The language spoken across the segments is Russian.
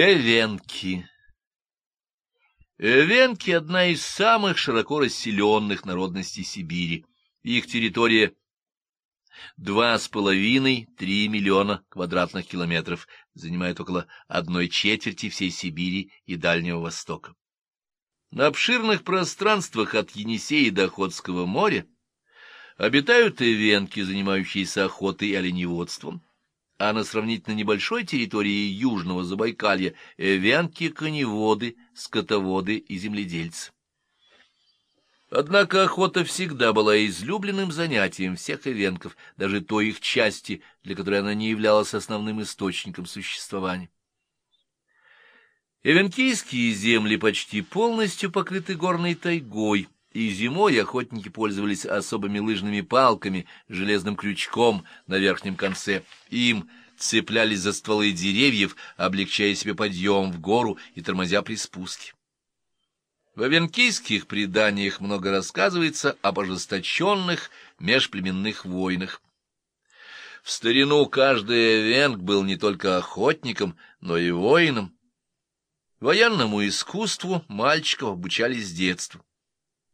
Эвенки Эвенки — одна из самых широко расселенных народностей Сибири. Их территория два с половиной-три миллиона квадратных километров, занимает около одной четверти всей Сибири и Дальнего Востока. На обширных пространствах от Енисея до Охотского моря обитают эвенки, занимающиеся охотой и оленеводством, а на сравнительно небольшой территории Южного Забайкалья эвенки, коневоды, скотоводы и земледельцы. Однако охота всегда была излюбленным занятием всех эвенков, даже той их части, для которой она не являлась основным источником существования. Эвенкийские земли почти полностью покрыты горной тайгой, и зимой охотники пользовались особыми лыжными палками, железным крючком на верхнем конце. Им цеплялись за стволы деревьев, облегчая себе подъем в гору и тормозя при спуске. В авенкийских преданиях много рассказывается об ожесточенных межплеменных войнах. В старину каждый эвенк был не только охотником, но и воином. Военному искусству мальчиков обучали с детства.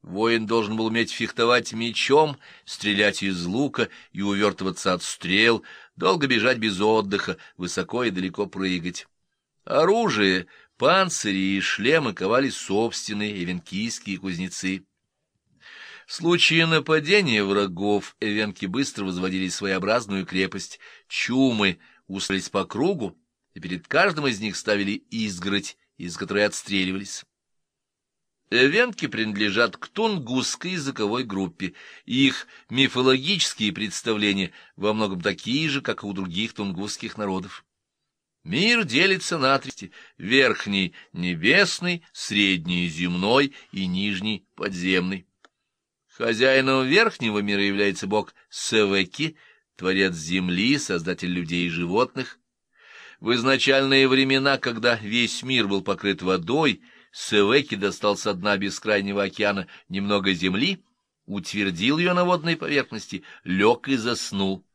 Воин должен был уметь фехтовать мечом, стрелять из лука и увертываться от стрел, долго бежать без отдыха, высоко и далеко прыгать. Оружие, панцири и шлемы ковали собственные эвенкийские кузнецы. В случае нападения врагов эвенки быстро возводили своеобразную крепость. Чумы устроились по кругу, и перед каждым из них ставили изгородь, из которой отстреливались. Эвенки принадлежат к тунгусской языковой группе, и их мифологические представления во многом такие же, как и у других тунгусских народов. Мир делится на три — верхний — небесный, средний — земной и нижний — подземный. Хозяином верхнего мира является бог Севеки, творец земли, создатель людей и животных. В изначальные времена, когда весь мир был покрыт водой — Севеки достал со дна бескрайнего океана немного земли, утвердил ее на водной поверхности, лег и заснул.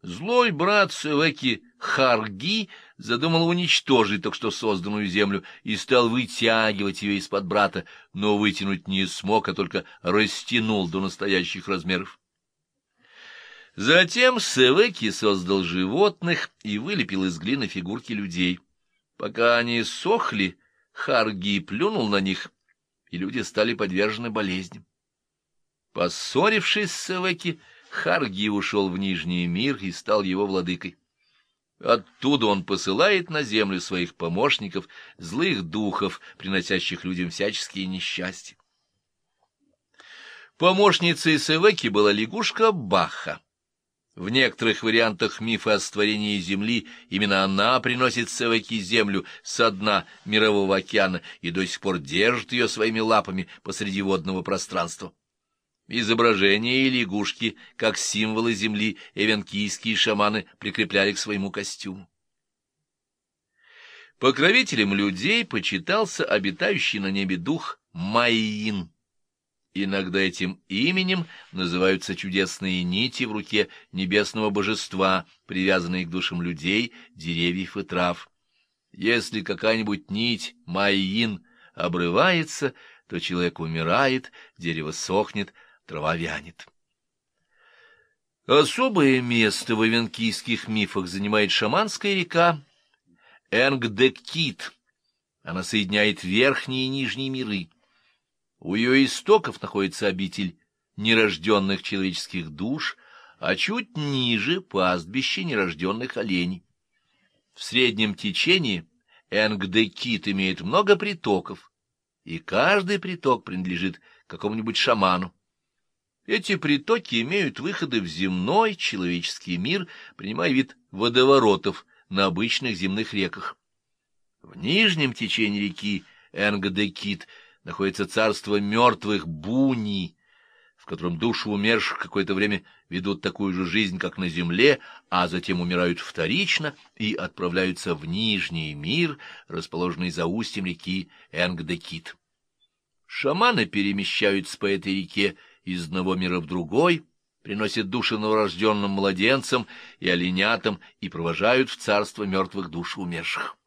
Злой брат Севеки Харги задумал уничтожить только что созданную землю и стал вытягивать ее из-под брата, но вытянуть не смог, а только растянул до настоящих размеров. Затем Севеки создал животных и вылепил из глины фигурки людей. Пока они сохли, Харги плюнул на них, и люди стали подвержены болезням. Поссорившись с Севеки, Харги ушел в Нижний мир и стал его владыкой. Оттуда он посылает на землю своих помощников, злых духов, приносящих людям всяческие несчастья. Помощницей Севеки была лягушка Баха. В некоторых вариантах мифа о створении Земли именно она приносит Севаки землю со дна Мирового океана и до сих пор держит ее своими лапами посреди водного пространства. Изображения лягушки, как символы Земли, эвенкийские шаманы прикрепляли к своему костюму. Покровителем людей почитался обитающий на небе дух Майин. Иногда этим именем называются чудесные нити в руке небесного божества, привязанные к душам людей, деревьев и трав. Если какая-нибудь нить, майин, обрывается, то человек умирает, дерево сохнет, трава вянет. Особое место в авенкийских мифах занимает шаманская река Энгдекит. Она соединяет верхние и нижние миры. У ее истоков находится обитель нерожденных человеческих душ, а чуть ниже — пастбище нерожденных оленей. В среднем течении Энгдекит имеет много притоков, и каждый приток принадлежит какому-нибудь шаману. Эти притоки имеют выходы в земной человеческий мир, принимая вид водоворотов на обычных земных реках. В нижнем течении реки Энгдекит — находится царство мертвых Буни, в котором души умерших какое-то время ведут такую же жизнь, как на земле, а затем умирают вторично и отправляются в Нижний мир, расположенный за устьем реки Энгдекит. Шаманы перемещаются по этой реке из одного мира в другой, приносят души новорожденным младенцам и оленятам и провожают в царство мертвых душ умерших.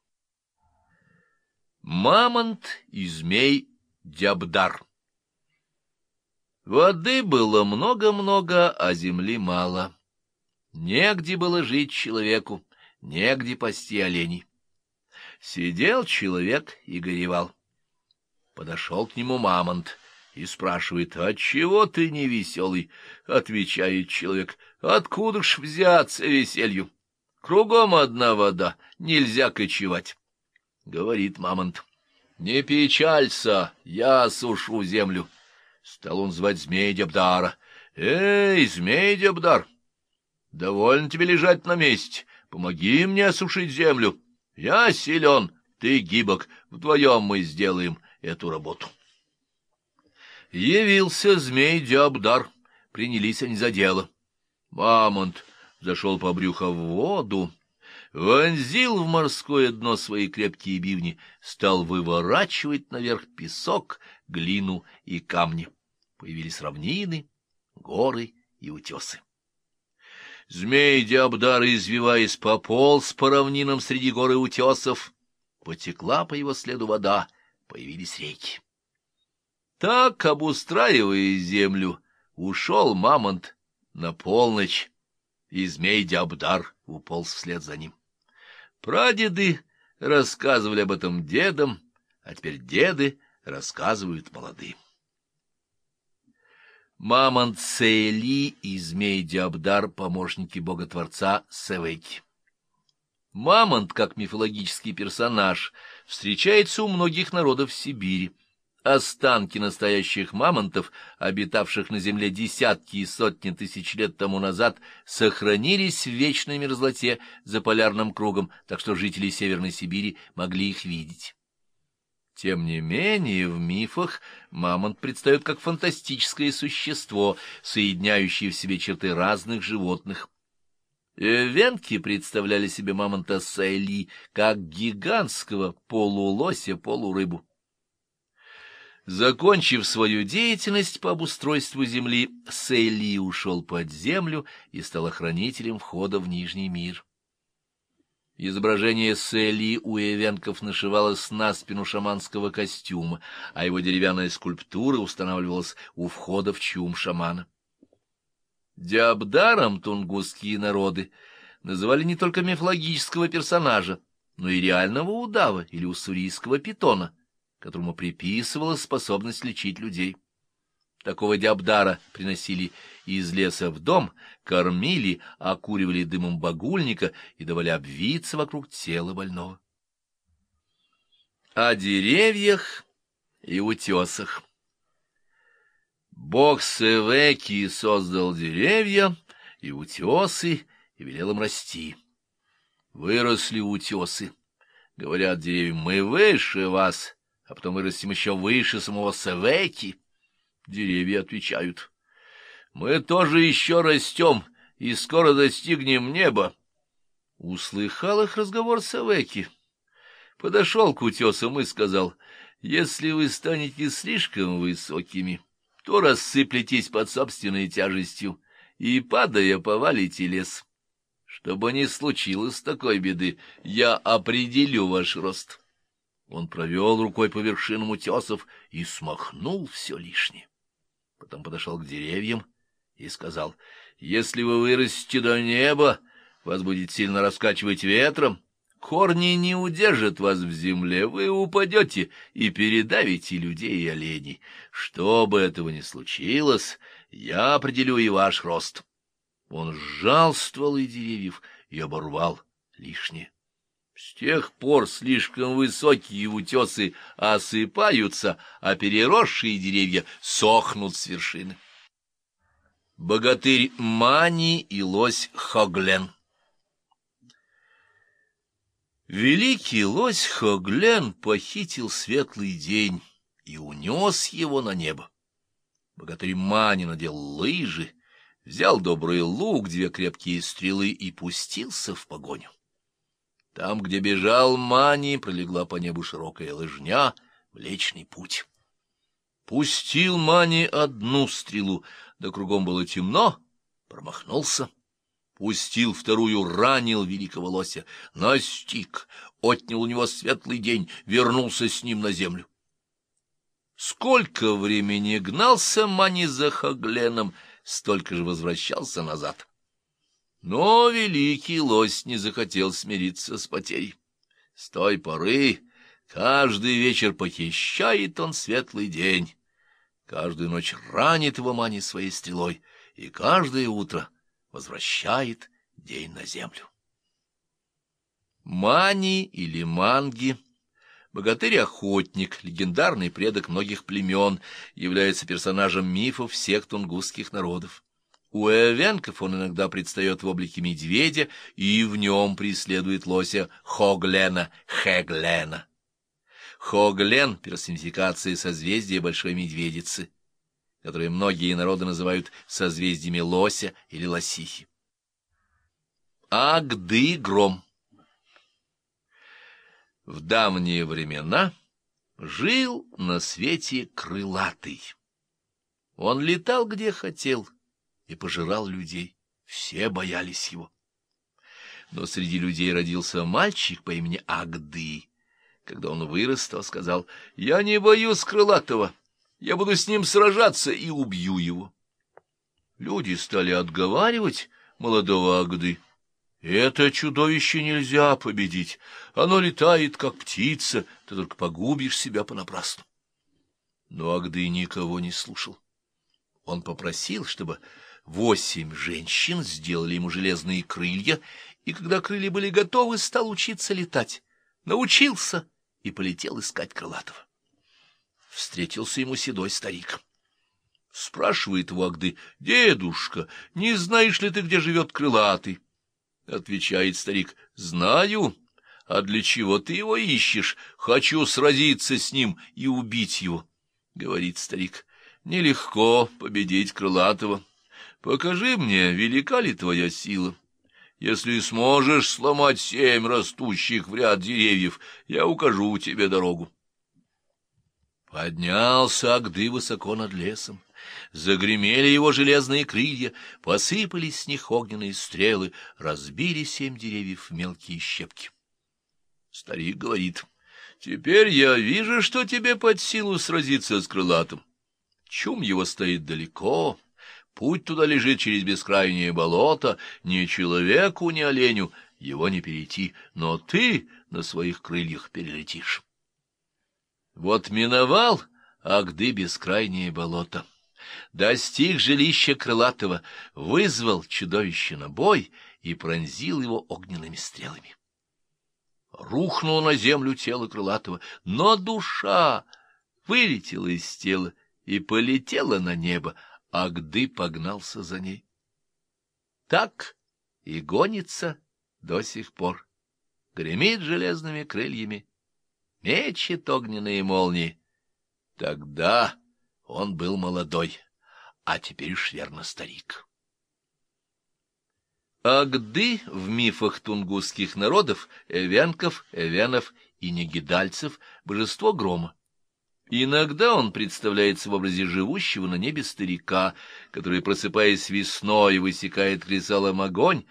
Мамонт и змей Дябдар Воды было много-много, а земли мало. Негде было жить человеку, негде пасти оленей. Сидел человек и горевал. Подошел к нему мамонт и спрашивает, «Отчего ты не веселый?» Отвечает человек, «Откуда ж взяться веселью? Кругом одна вода, нельзя кочевать». Говорит мамонт, «Не печалься, я сушу землю». Стал он звать змей Дебдара. «Эй, змей Дебдар, довольно тебе лежать на месте, помоги мне осушить землю». Я силен, ты гибок, вдвоем мы сделаем эту работу. Явился змей Диабдар, принялись они за дело. Мамонт зашел по брюхо в воду, вонзил в морское дно свои крепкие бивни, стал выворачивать наверх песок, глину и камни. Появились равнины, горы и утесы. Змей Диабдар, извиваясь, пополз по равнинам среди горы утесов. Потекла по его следу вода, появились реки. Так, обустраивая землю, ушел мамонт на полночь, и змей Диабдар уполз вслед за ним. Прадеды рассказывали об этом дедам, а теперь деды рассказывают молодым. Мамонт Сейли и змей Диабдар — помощники бога-творца Севеки. Мамонт, как мифологический персонаж, встречается у многих народов Сибири. Останки настоящих мамонтов, обитавших на земле десятки и сотни тысяч лет тому назад, сохранились в вечной мерзлоте за полярным кругом, так что жители Северной Сибири могли их видеть. Тем не менее, в мифах мамонт предстает как фантастическое существо, соединяющее в себе черты разных животных. Венки представляли себе мамонта Сайли как гигантского полулося-полурыбу. Закончив свою деятельность по обустройству земли, Сейли ушел под землю и стал охранителем входа в Нижний мир. Изображение Сели у Эвенков нашивалось на спину шаманского костюма, а его деревянная скульптура устанавливалась у входа в чум шамана. Диабдаром тунгусские народы называли не только мифологического персонажа, но и реального удава или уссурийского питона, которому приписывалась способность лечить людей. Такого диабдара приносили из леса в дом, кормили, окуривали дымом багульника и давали обвиться вокруг тела больного. О деревьях и утесах Бог Севеки создал деревья и утесы и велел им расти. Выросли утесы. Говорят деревьям, мы выше вас, а потом вырастем еще выше самого Севеки. Деревья отвечают. Мы тоже еще растем и скоро достигнем неба. Услыхал их разговор Савеки. Подошел к утесам и сказал, если вы станете слишком высокими, то рассыплетесь под собственной тяжестью и, падая, повалите лес. Чтобы не случилось такой беды, я определю ваш рост. Он провел рукой по вершинам утесов и смахнул все лишнее. Потом подошел к деревьям и сказал, «Если вы вырастете до неба, вас будет сильно раскачивать ветром, корни не удержат вас в земле, вы упадете и передавите людей и оленей. Что бы этого ни случилось, я определю и ваш рост». Он сжал стволы деревьев и оборвал лишнее. С тех пор слишком высокие утесы осыпаются, а переросшие деревья сохнут с вершины. Богатырь Мани и лось Хоглен Великий лось Хоглен похитил светлый день и унес его на небо. Богатырь Мани надел лыжи, взял добрый лук, две крепкие стрелы и пустился в погоню. Там, где бежал Мани, пролегла по небу широкая лыжня, Млечный путь. Пустил Мани одну стрелу, да кругом было темно, промахнулся. пустил вторую, ранил великого лося, настиг, отнял у него светлый день, вернулся с ним на землю. Сколько времени гнался Мани за Хагленом, столько же возвращался назад. Но великий лось не захотел смириться с потерей. С той поры каждый вечер похищает он светлый день, каждую ночь ранит его Мани своей стрелой, и каждое утро возвращает день на землю. Мани или манги — Богатырь-охотник, легендарный предок многих племен, является персонажем мифов всех тунгусских народов. У эвенков он иногда предстает в облике медведя и в нем преследует лося Хоглена, Хеглена. Хоглен — персонификация созвездия Большой Медведицы, которые многие народы называют созвездиями лося или лосихи. Агды-гром в давние времена жил на свете крылатый. Он летал где хотел и пожирал людей. Все боялись его. Но среди людей родился мальчик по имени Агды. Когда он вырос, то сказал, «Я не боюсь крылатого, я буду с ним сражаться и убью его». Люди стали отговаривать молодого Агды. Это чудовище нельзя победить. Оно летает, как птица, ты только погубишь себя понапрасну. Но Агды никого не слушал. Он попросил, чтобы восемь женщин сделали ему железные крылья, и когда крылья были готовы, стал учиться летать. Научился и полетел искать крылатого. Встретился ему седой старик. Спрашивает его Агды, «Дедушка, не знаешь ли ты, где живет крылатый?» — отвечает старик, — знаю. А для чего ты его ищешь? Хочу сразиться с ним и убить его, — говорит старик. Нелегко победить крылатого. Покажи мне, велика ли твоя сила. Если сможешь сломать семь растущих в ряд деревьев, я укажу тебе дорогу. Поднялся Агды высоко над лесом. Загремели его железные крылья, посыпались с них огненные стрелы, разбили семь деревьев в мелкие щепки. Старик говорит, «Теперь я вижу, что тебе под силу сразиться с крылатым. Чум его стоит далеко, путь туда лежит через бескрайнее болото, ни человеку, ни оленю его не перейти, но ты на своих крыльях перелетишь». Вот миновал Агды бескрайнее болото достиг жилища крылатого, вызвал чудовище на бой и пронзил его огненными стрелами. Рухнуло на землю тело крылатого, но душа вылетела из тела и полетела на небо, а Гды погнался за ней. Так и гонится до сих пор, гремит железными крыльями, мечет огненные молнии. Тогда он был молодой, а теперь уж верно старик. Агды в мифах тунгусских народов, эвенков, эвенов и негидальцев — божество грома. Иногда он представляется в образе живущего на небе старика, который, просыпаясь весной, высекает кресалом огонь,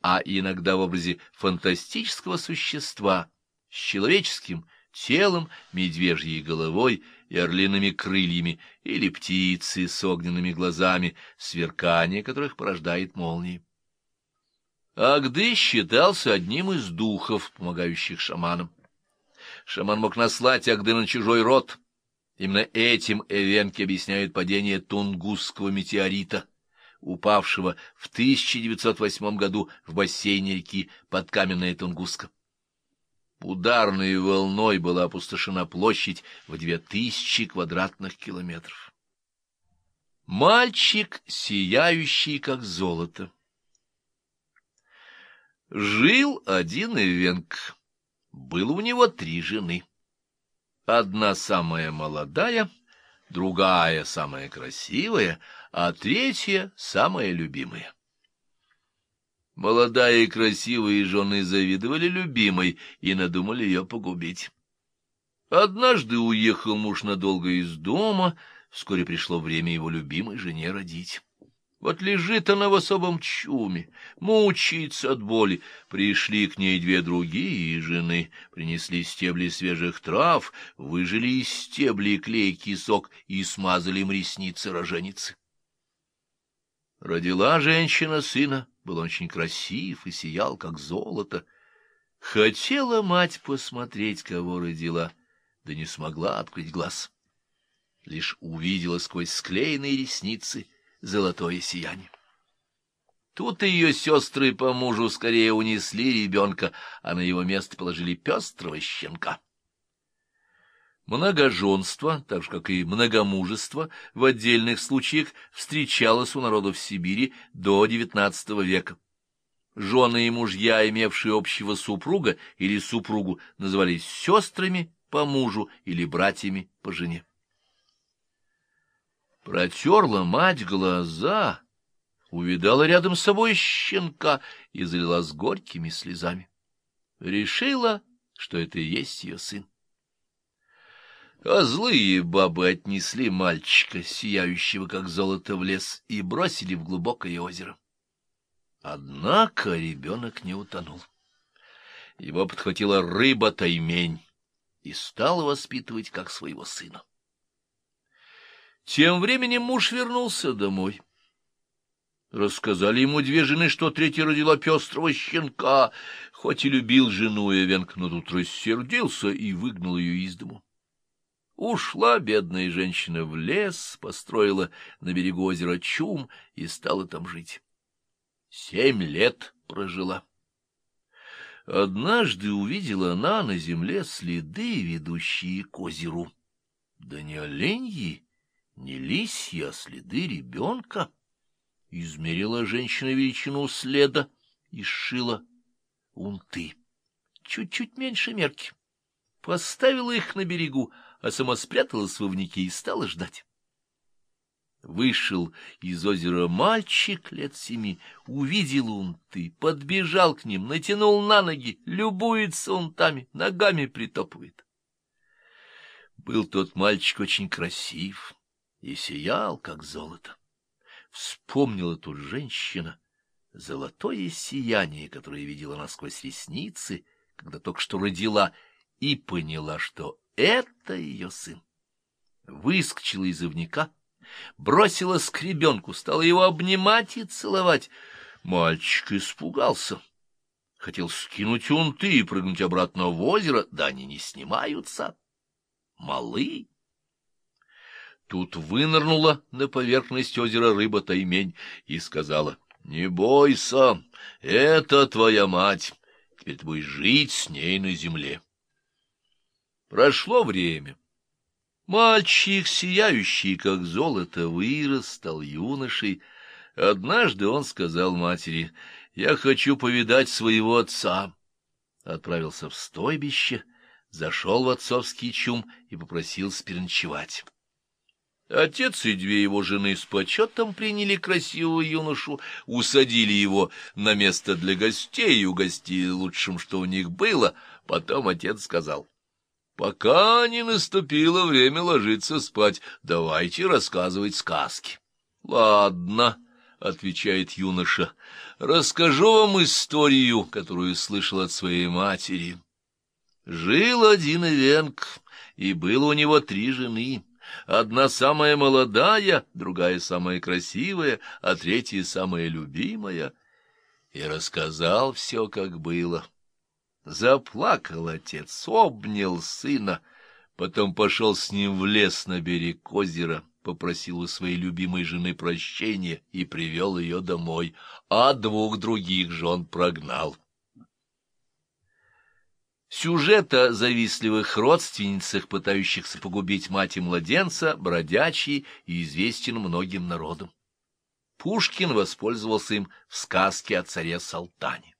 а иногда в образе фантастического существа с человеческим телом, медвежьей головой и орлиными крыльями, или птицы с огненными глазами, сверкание которых порождает молнии. Агды считался одним из духов, помогающих шаманам. Шаман мог наслать Агды на чужой род. Именно этим эвенки объясняют падение Тунгусского метеорита, упавшего в 1908 году в бассейне реки Подкаменная Тунгуска. Ударной волной была опустошена площадь в две тысячи квадратных километров. Мальчик, сияющий как золото. Жил один Эвенк. Было у него три жены. Одна самая молодая, другая самая красивая, а третья самая любимая. Молодая и красивая жены завидовали любимой и надумали ее погубить. Однажды уехал муж надолго из дома, вскоре пришло время его любимой жене родить. Вот лежит она в особом чуме, мучается от боли. Пришли к ней две другие жены, принесли стебли свежих трав, выжили из стеблей клейкий сок и смазали им ресницы роженицы. Родила женщина сына, был очень красив и сиял, как золото. Хотела мать посмотреть, кого родила, да не смогла открыть глаз. Лишь увидела сквозь склеенные ресницы золотое сияние. Тут ее сестры по мужу скорее унесли ребенка, а на его место положили пестрого щенка. Многоженство, так же как и многомужество, в отдельных случаях встречалось у народа в Сибири до XIX века. Жены и мужья, имевшие общего супруга или супругу, назывались сестрами по мужу или братьями по жене. Протерла мать глаза, увидала рядом с собой щенка и залилась горькими слезами. Решила, что это и есть ее сын. А злые бабы отнесли мальчика, сияющего как золото в лес, и бросили в глубокое озеро. Однако ребенок не утонул. Его подхватила рыба-таймень и стала воспитывать как своего сына. Тем временем муж вернулся домой. Рассказали ему две жены, что третья родила пестрого щенка, хоть и любил жену Эвенк, но тут рассердился и выгнал ее из дому. Ушла бедная женщина в лес, построила на берегу озера чум и стала там жить. Семь лет прожила. Однажды увидела она на земле следы, ведущие к озеру. Да не оленьи, не лисья, а следы ребенка. Измерила женщина величину следа и сшила унты. Чуть-чуть меньше мерки. Поставила их на берегу, а сама спряталась в ивнике и стала ждать. Вышел из озера мальчик лет семи, увидел унты, подбежал к ним, натянул на ноги, любуется унтами, ногами притопывает. Был тот мальчик очень красив и сиял, как золото. Вспомнила тут женщина золотое сияние, которое видела насквозь ресницы, когда только что родила, и поняла, что это ее сын. Выскочила из ивника, бросила скребенку, стала его обнимать и целовать. Мальчик испугался. Хотел скинуть унты и прыгнуть обратно в озеро, да они не снимаются. Малы. Тут вынырнула на поверхность озера рыба Таймень и сказала, — Не бойся, это твоя мать, теперь ты будешь жить с ней на земле. Прошло время. Мальчик, сияющий, как золото, вырос, стал юношей. Однажды он сказал матери, «Я хочу повидать своего отца». Отправился в стойбище, зашел в отцовский чум и попросил переночевать. Отец и две его жены с почетом приняли красивого юношу, усадили его на место для гостей и угостили лучшим, что у них было. Потом отец сказал, «Пока не наступило время ложиться спать, давайте рассказывать сказки». «Ладно», — отвечает юноша, — «расскажу вам историю, которую слышал от своей матери». Жил один Ивенк, и было у него три жены — Одна самая молодая, другая самая красивая, а третья самая любимая. И рассказал все, как было. Заплакал отец, обнял сына, потом пошел с ним в лес на берег озера, попросил у своей любимой жены прощения и привел ее домой, а двух других жен прогнал. Сюжет о завистливых родственницах, пытающихся погубить мать и младенца, бродячий и известен многим народам. Пушкин воспользовался им в сказке о царе Салтане.